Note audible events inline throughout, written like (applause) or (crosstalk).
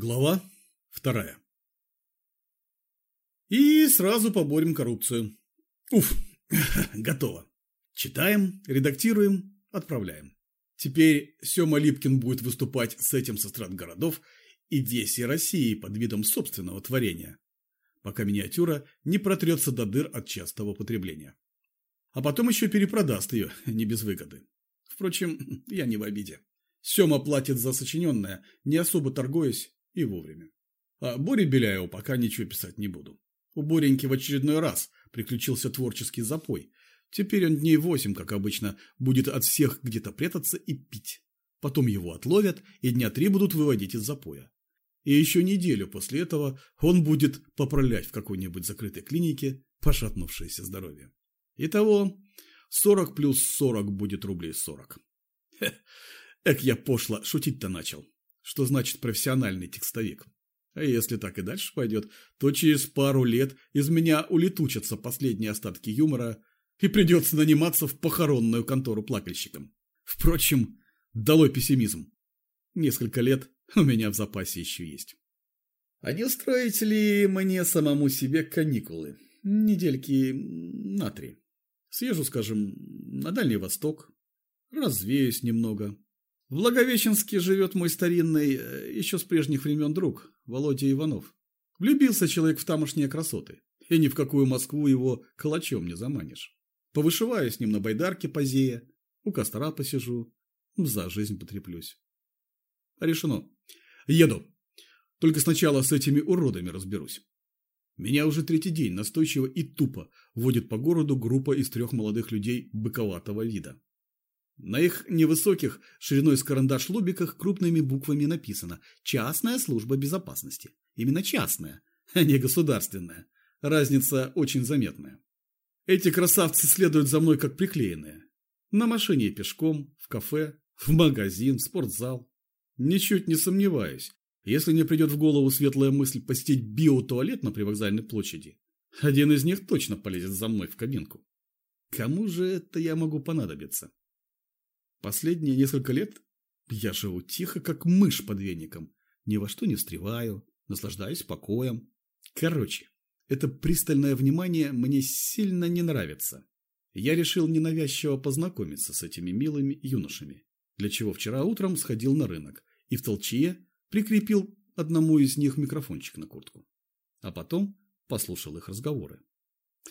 Глава вторая. И сразу поборем коррупцию. Уф, (laughs) готово. Читаем, редактируем, отправляем. Теперь Сёма Липкин будет выступать с этим со стран городов и всей России под видом собственного творения, пока миниатюра не протрется до дыр от частого потребления. А потом еще перепродаст ее, (laughs) не без выгоды. Впрочем, (laughs) я не в обиде. Сёма платит за сочиненное, не особо торгуясь, и вовремя. А Боре Беляеву пока ничего писать не буду. У Бореньки в очередной раз приключился творческий запой. Теперь он дней восемь, как обычно, будет от всех где-то прятаться и пить. Потом его отловят и дня три будут выводить из запоя. И еще неделю после этого он будет поправлять в какой-нибудь закрытой клинике пошатнувшееся здоровье. Итого 40 плюс 40 будет рублей 40. Хе, эк я пошло шутить-то начал что значит профессиональный текстовик. А если так и дальше пойдет, то через пару лет из меня улетучатся последние остатки юмора и придется наниматься в похоронную контору плакальщиком. Впрочем, долой пессимизм. Несколько лет у меня в запасе еще есть. А не устроить ли мне самому себе каникулы? Недельки на три. Съезжу, скажем, на Дальний Восток, развеюсь немного, в Благовещенске живет мой старинный, э, еще с прежних времен друг, Володя Иванов. Влюбился человек в тамошние красоты, и ни в какую Москву его калачом не заманишь. Повышиваю с ним на байдарке позея, у костра посижу, за жизнь потреплюсь. Решено. Еду. Только сначала с этими уродами разберусь. Меня уже третий день настойчиво и тупо водит по городу группа из трех молодых людей быковатого вида. На их невысоких, шириной с карандаш лобиках крупными буквами написано «Частная служба безопасности». Именно частная, а не государственная. Разница очень заметная. Эти красавцы следуют за мной как приклеенные. На машине и пешком, в кафе, в магазин, в спортзал. Ничуть не сомневаюсь, если мне придет в голову светлая мысль посетить биотуалет на привокзальной площади, один из них точно полезет за мной в кабинку. Кому же это я могу понадобиться? Последние несколько лет я живу тихо, как мышь под веником. Ни во что не встреваю, наслаждаюсь покоем. Короче, это пристальное внимание мне сильно не нравится. Я решил ненавязчиво познакомиться с этими милыми юношами, для чего вчера утром сходил на рынок и в толчье прикрепил одному из них микрофончик на куртку. А потом послушал их разговоры.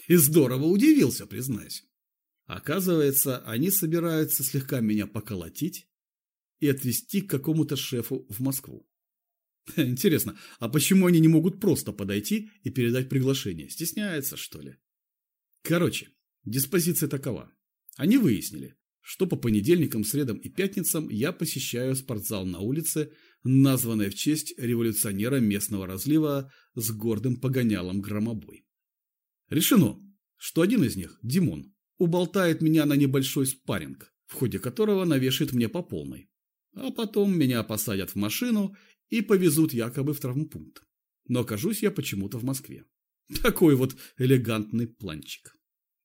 И здорово удивился, признаюсь. Оказывается, они собираются слегка меня поколотить и отвезти к какому-то шефу в Москву. Интересно, а почему они не могут просто подойти и передать приглашение? Стесняются, что ли? Короче, диспозиция такова. Они выяснили, что по понедельникам, средам и пятницам я посещаю спортзал на улице, названной в честь революционера местного разлива с гордым погонялом Громобой. Решено, что один из них, Димон, уболтает меня на небольшой спарринг, в ходе которого навешает мне по полной. А потом меня посадят в машину и повезут якобы в травмпункт. Но окажусь я почему-то в Москве. Такой вот элегантный планчик.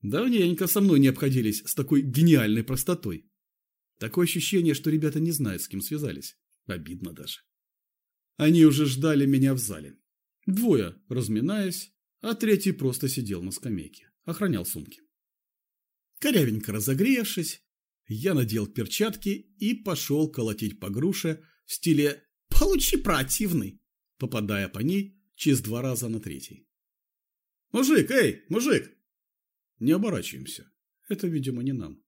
Давненько со мной не обходились с такой гениальной простотой. Такое ощущение, что ребята не знают, с кем связались. Обидно даже. Они уже ждали меня в зале. Двое, разминаясь, а третий просто сидел на скамейке, охранял сумки. Корявенько разогревшись, я надел перчатки и пошел колотить по груше в стиле «получи противный», попадая по ней через два раза на третий. «Мужик, эй, мужик!» Не оборачиваемся. Это, видимо, не нам.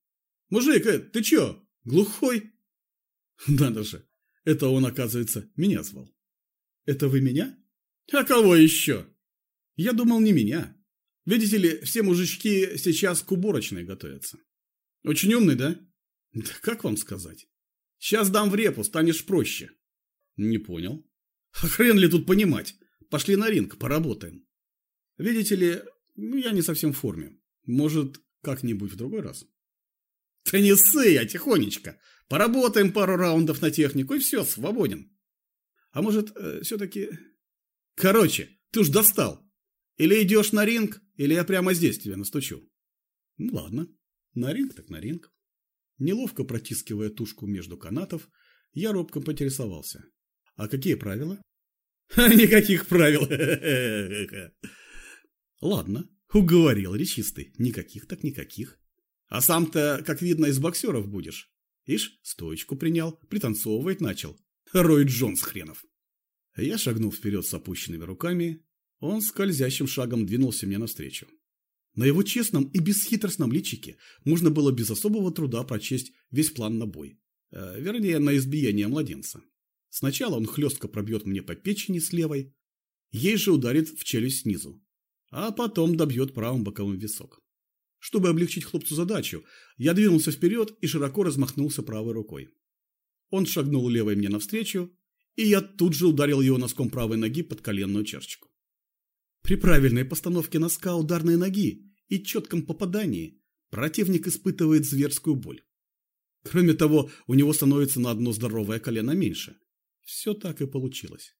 «Мужик, эй, ты чё, глухой?» Надо же, это он, оказывается, меня звал. «Это вы меня?» «А кого еще?» «Я думал, не меня. Видите ли, все мужички сейчас к уборочной готовятся. Очень умный, да? (laughs) Да как вам сказать? Сейчас дам в репу, станешь проще. Не понял. (laughs) А хрен ли тут понимать? Пошли на ринг, поработаем. Видите ли, ну, я не совсем в форме. Может, как-нибудь в другой раз? (laughs) Да не ссы, я тихонечко. Поработаем пару раундов на технику и все, свободен. А может, э, все-таки... Короче, ты уж достал. Или идешь на ринг, или я прямо здесь тебе настучу. Ну ладно, на ринг так на ринг. Неловко протискивая тушку между канатов, я робко поинтересовался. А какие правила? (laughs) Никаких правил. (laughs) Ладно, уговорил речистый. Никаких так никаких. А сам-то, как видно, из боксеров будешь. Ишь, стоечку принял, пританцовывать начал. Рой Джонс хренов. Я шагнул вперед с опущенными руками. Он скользящим шагом двинулся мне навстречу. На его честном и бесхитростном личике можно было без особого труда прочесть весь план на бой. Э, вернее, на избиение младенца. Сначала он хлестко пробьет мне по печени с левой, ей же ударит в челюсть снизу, а потом добьет правым боковым висок. Чтобы облегчить хлопцу задачу, я двинулся вперед и широко размахнулся правой рукой. Он шагнул левой мне навстречу, и я тут же ударил его носком правой ноги под коленную чашечку. При правильной постановке носка ударной ноги и четком попадании противник испытывает зверскую боль. Кроме того, у него становится на одно здоровое колено меньше. Все так и получилось.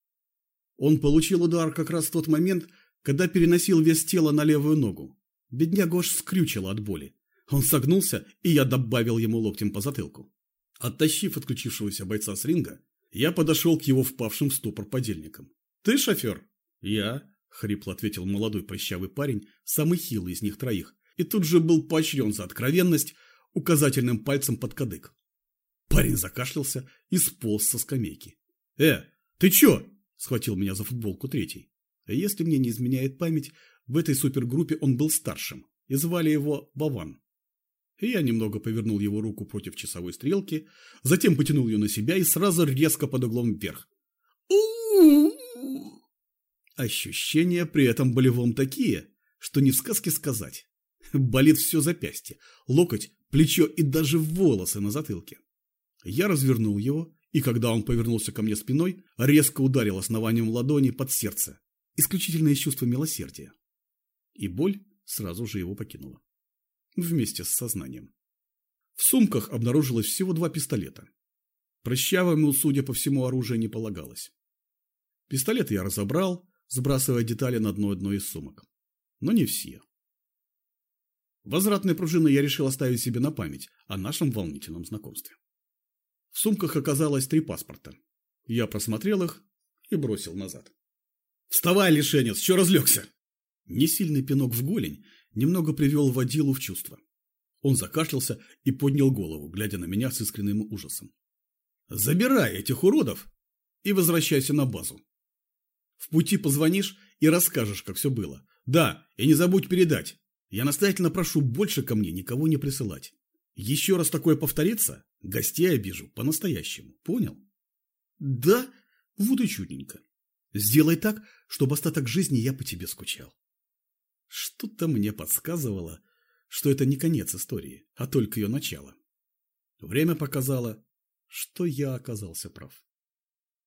Он получил удар как раз в тот момент, когда переносил вес тела на левую ногу. Беднягу аж скрючило от боли. Он согнулся, и я добавил ему локтем по затылку. Оттащив отключившегося бойца с ринга, я подошел к его впавшим в ступор подельникам. «Ты шофер?» «Я», — хрипло ответил молодой прыщавый парень, самый хилый из них троих, и тут же был поощрен за откровенность указательным пальцем под кадык. Парень закашлялся и сполз со скамейки. «Э, ты чё?» – схватил меня за футболку третий. Если мне не изменяет память, в этой супергруппе он был старшим, и звали его Баван. Я немного повернул его руку против часовой стрелки, затем потянул ее на себя и сразу резко под углом вверх. Ощущения при этом болевом такие, что не в сказке сказать. Болит все запястье, локоть, плечо и даже волосы на затылке. Я развернул его и когда он повернулся ко мне спиной, резко ударил основанием ладони под сердце. Исключительное чувство милосердия. И боль сразу же его покинула. Вместе с сознанием. В сумках обнаружилось всего два пистолета. Прыщавому, судя по всему, оружие не полагалось. Пистолет я разобрал, сбрасывая детали на дно одной из сумок. Но не все. Возвратные пружины я решил оставить себе на память о нашем волнительном знакомстве. В сумках оказалось три паспорта. Я просмотрел их и бросил назад. «Вставай, лишенец, что разлегся?» Несильный пинок в голень немного привел водилу в чувство. Он закашлялся и поднял голову, глядя на меня с искренним ужасом. «Забирай этих уродов и возвращайся на базу. В пути позвонишь и расскажешь, как все было. Да, и не забудь передать. Я настоятельно прошу больше ко мне никого не присылать. Еще раз такое повторится, гостей обижу по-настоящему. Понял? Да, вот и чудненько. Сделай так, чтобы остаток жизни я по тебе скучал. Что-то мне подсказывало, что это не конец истории, а только ее начало. Время показало, что я оказался прав.